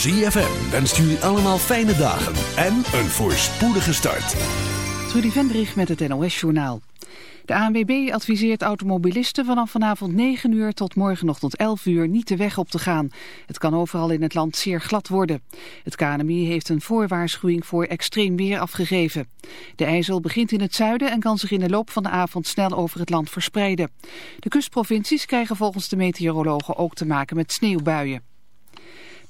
ZFM wenst jullie allemaal fijne dagen en een voorspoedige start. Trudy Vendrich met het NOS-journaal. De ANWB adviseert automobilisten vanaf vanavond 9 uur tot morgenochtend 11 uur niet de weg op te gaan. Het kan overal in het land zeer glad worden. Het KNMI heeft een voorwaarschuwing voor extreem weer afgegeven. De ijzel begint in het zuiden en kan zich in de loop van de avond snel over het land verspreiden. De kustprovincies krijgen volgens de meteorologen ook te maken met sneeuwbuien.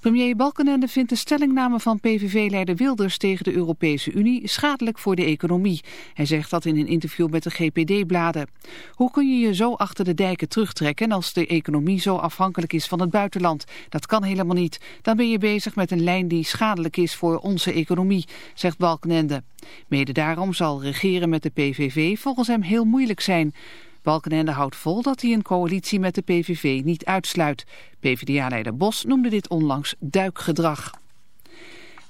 Premier Balkenende vindt de stellingname van PVV-leider Wilders tegen de Europese Unie schadelijk voor de economie. Hij zegt dat in een interview met de GPD-bladen. Hoe kun je je zo achter de dijken terugtrekken als de economie zo afhankelijk is van het buitenland? Dat kan helemaal niet. Dan ben je bezig met een lijn die schadelijk is voor onze economie, zegt Balkenende. Mede daarom zal regeren met de PVV volgens hem heel moeilijk zijn. Balkenende houdt vol dat hij een coalitie met de PVV niet uitsluit. PvdA-leider Bos noemde dit onlangs duikgedrag.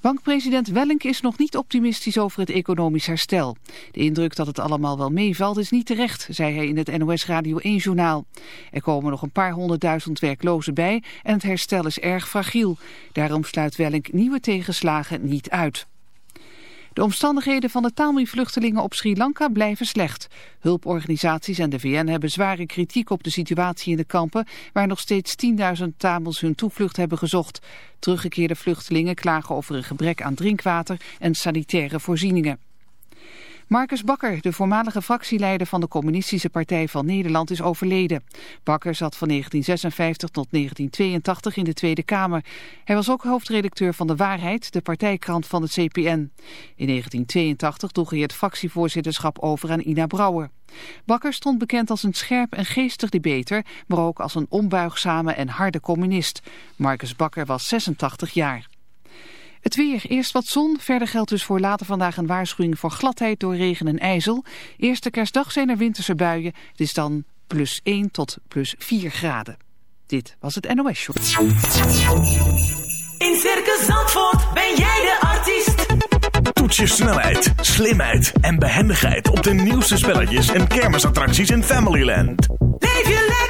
Bankpresident Wellink is nog niet optimistisch over het economisch herstel. De indruk dat het allemaal wel meevalt is niet terecht, zei hij in het NOS Radio 1-journaal. Er komen nog een paar honderdduizend werklozen bij en het herstel is erg fragiel. Daarom sluit Wellink nieuwe tegenslagen niet uit. De omstandigheden van de Tamil-vluchtelingen op Sri Lanka blijven slecht. Hulporganisaties en de VN hebben zware kritiek op de situatie in de kampen... waar nog steeds 10.000 Tamils hun toevlucht hebben gezocht. Teruggekeerde vluchtelingen klagen over een gebrek aan drinkwater en sanitaire voorzieningen. Marcus Bakker, de voormalige fractieleider van de Communistische Partij van Nederland, is overleden. Bakker zat van 1956 tot 1982 in de Tweede Kamer. Hij was ook hoofdredacteur van De Waarheid, de partijkrant van het CPN. In 1982 droeg hij het fractievoorzitterschap over aan Ina Brouwer. Bakker stond bekend als een scherp en geestig debater, maar ook als een onbuigzame en harde communist. Marcus Bakker was 86 jaar. Het weer, eerst wat zon, verder geldt dus voor later vandaag een waarschuwing voor gladheid door regen en ijzel. Eerste kerstdag zijn er winterse buien, het is dan plus 1 tot plus 4 graden. Dit was het NOS Show. In Circus Zandvoort ben jij de artiest. Toets je snelheid, slimheid en behendigheid op de nieuwste spelletjes en kermisattracties in Familyland. Leef je lekker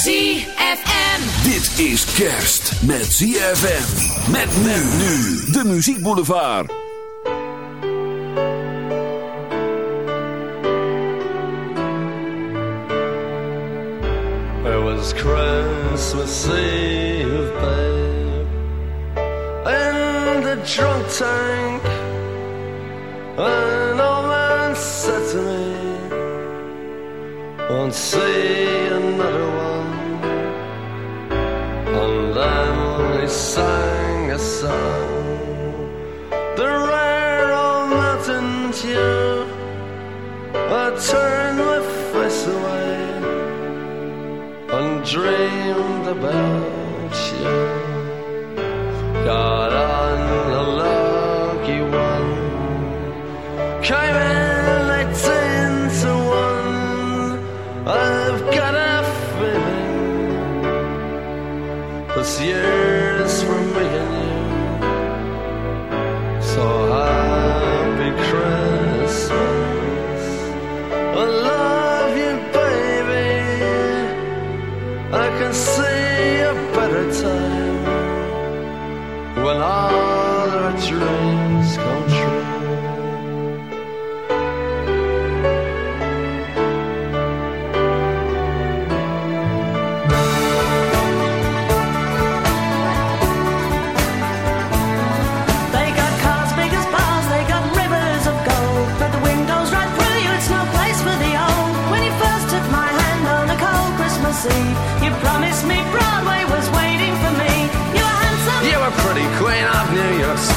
ZFM. Dit is kerst met ZFM. Met nu nu. De Muziek Boulevard. It was Christmas Eve, babe, in the drunk tank. An old man said to me, "Won't see sang a song, the rare old mountain tune. I turned my face away and dreamed about you. Got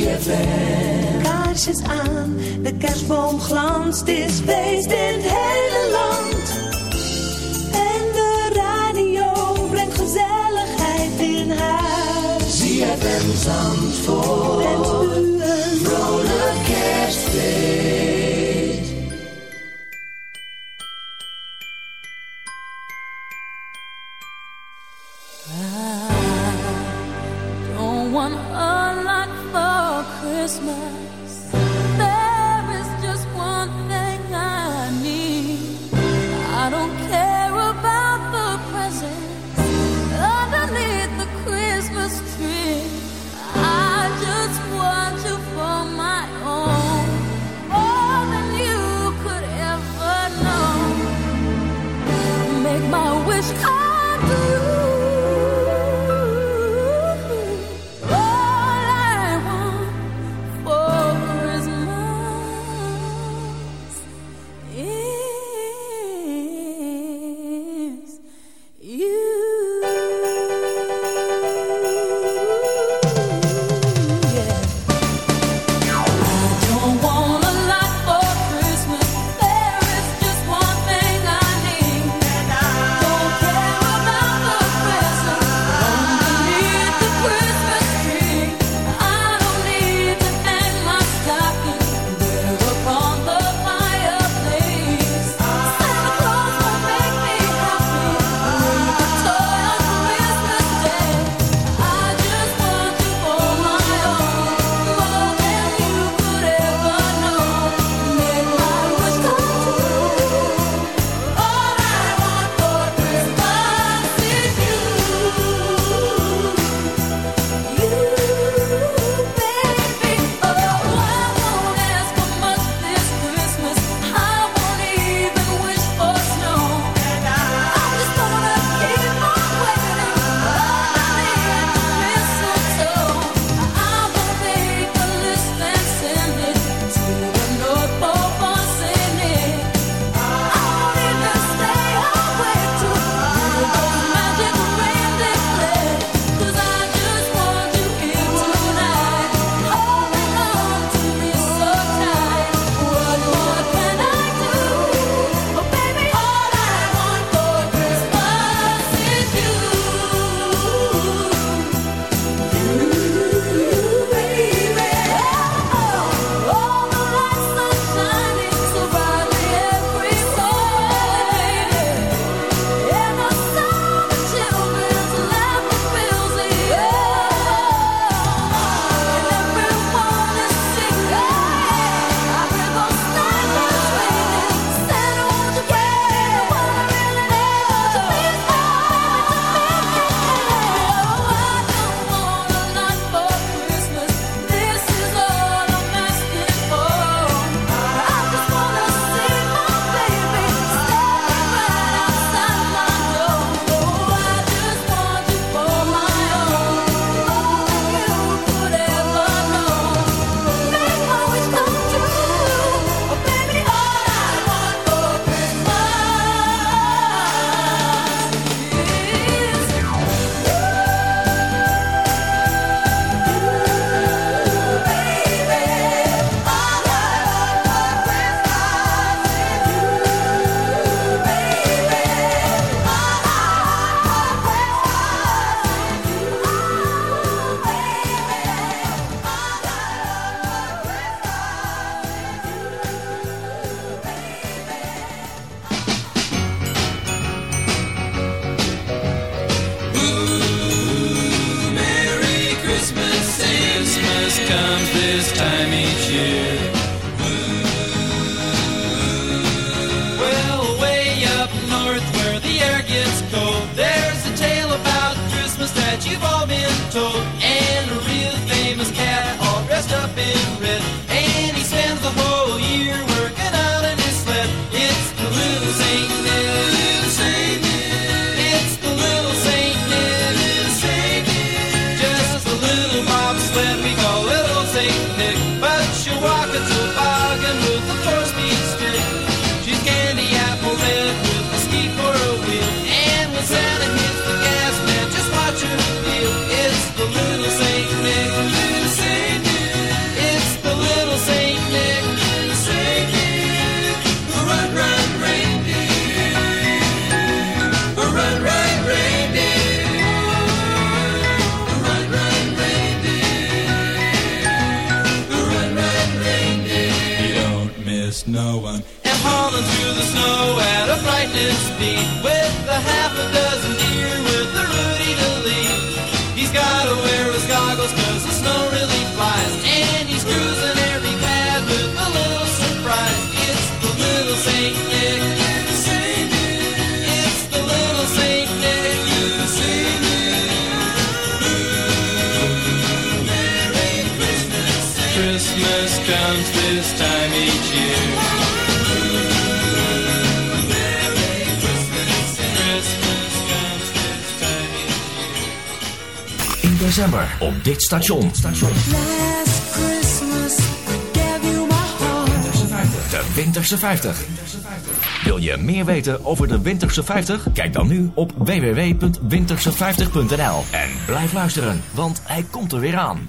ZFM. Kaarsjes aan, de kerstboom glanst, is feest in het hele land. En de radio brengt gezelligheid in huis. ZFM Zandvoort, wens u een vrolijk kerstfeest. This time each year. Merry Christmas. Christmas comes this time each year. In december op dit station. station. Last Christmas, I gave you my heart. De Winterse 50. Wil je meer weten over de Winterse 50? Kijk dan nu op www.winterse50.nl. En blijf luisteren, want hij komt er weer aan.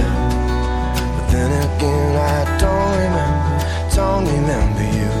Again, I don't remember, don't remember you.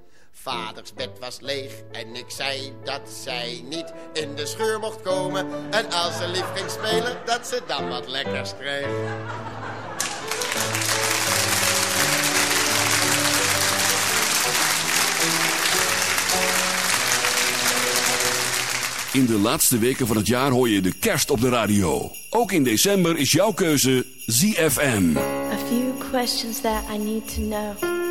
Vaders bed was leeg en ik zei dat zij niet in de scheur mocht komen. En als ze lief ging spelen, dat ze dan wat lekkers kreeg. In de laatste weken van het jaar hoor je de kerst op de radio. Ook in december is jouw keuze ZFM. A few questions that I need to know.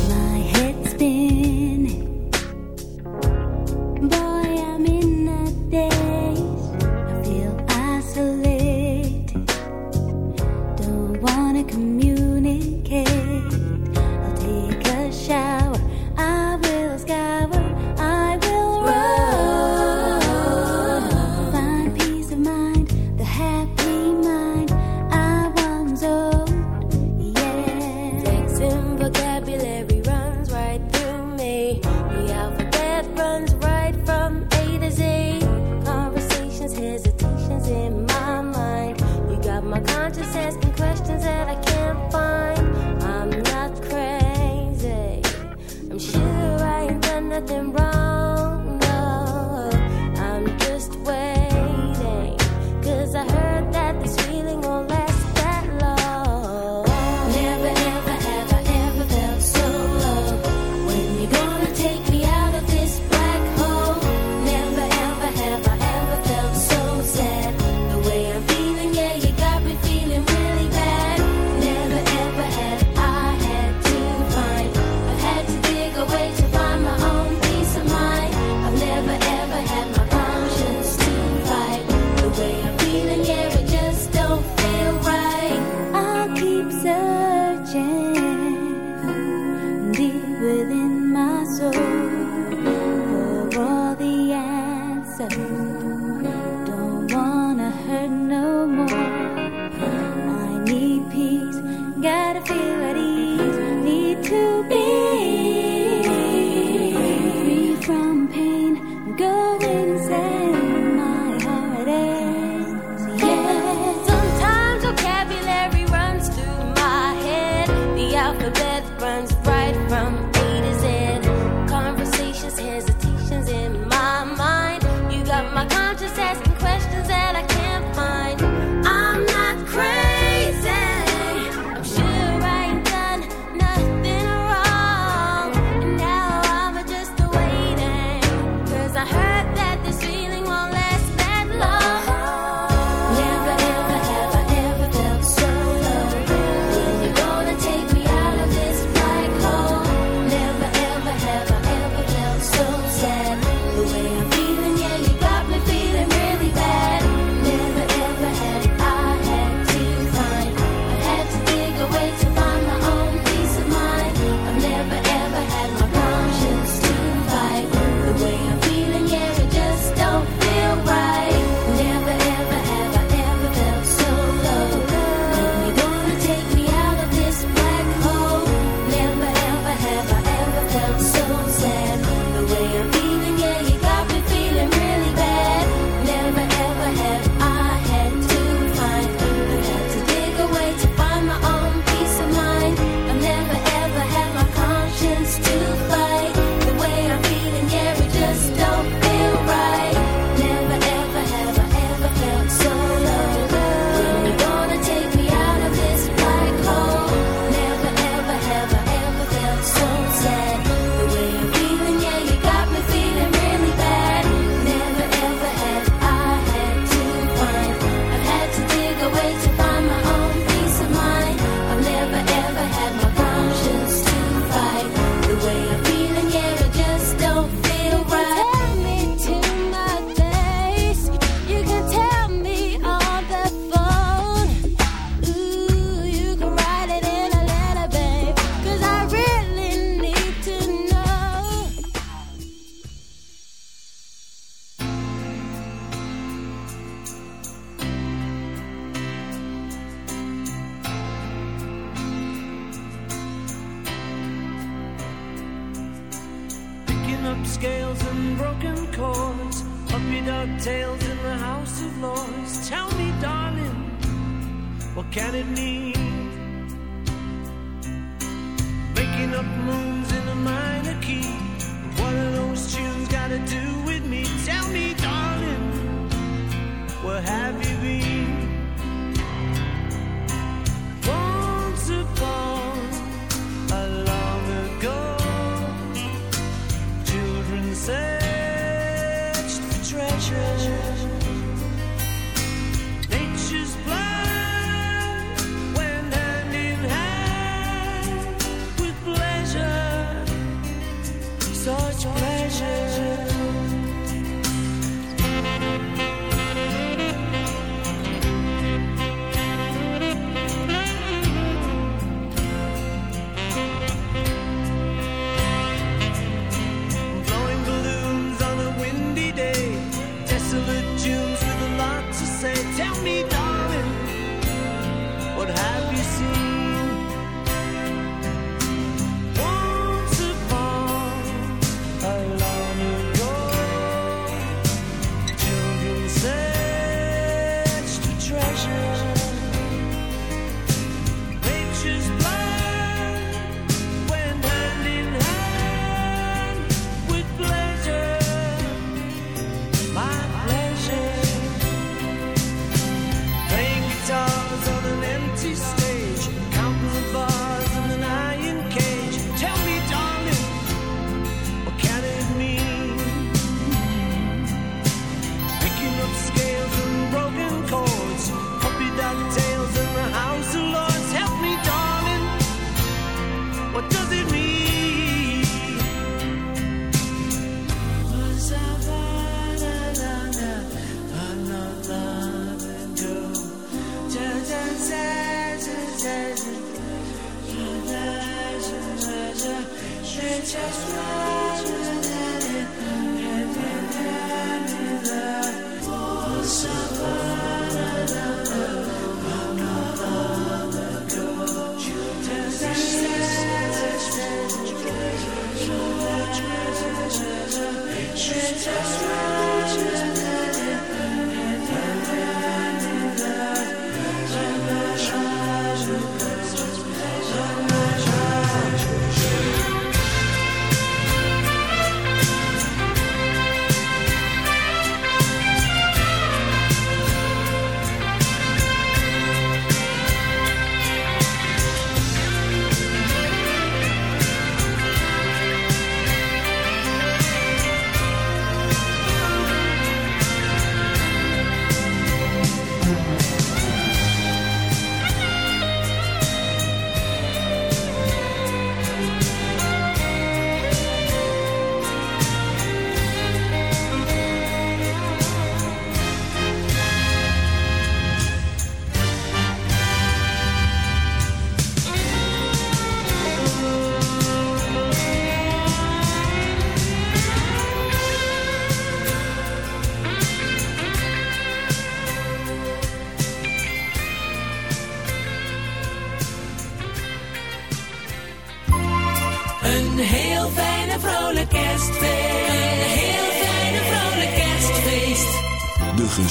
Can it mean?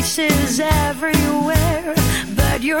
faces everywhere, but you're.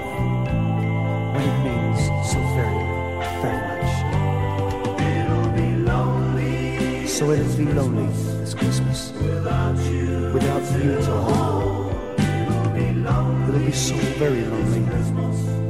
So it'll be lonely this Christmas without you, without you. It'll be so very lonely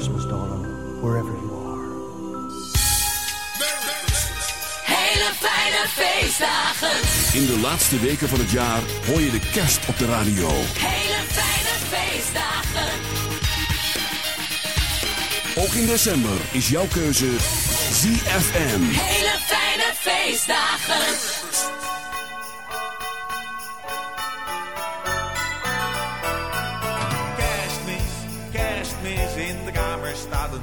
Christmas, darling, wherever you are. Hele fijne feestdagen. In de laatste weken van het jaar hoor je de kerst op de radio. Hele fijne feestdagen. Ook in december is jouw keuze ZFM. Hele fijne feestdagen.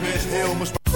mesmo. Eu.